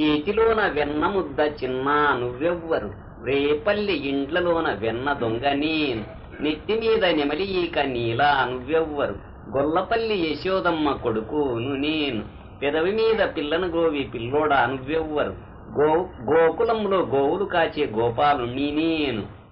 చేతిలోన వెన్న ముద్ద చిన్న నువ్వెవ్వరు? రేపల్లి ఇండ్లలోన వెన్న దొంగ నేను. నెత్తి మీద నెమలి ఈక నీలా నువ్వెవ్వరు? గొల్లపల్లి యశోదమ్మ కొడుకును నేను. పెదవి మీద పిల్లను గోవి పిల్లోడా నువ్వెవ్వరు? గో గోకులంలో గోవులు కాచే గోపాలుణ్ణి నేను.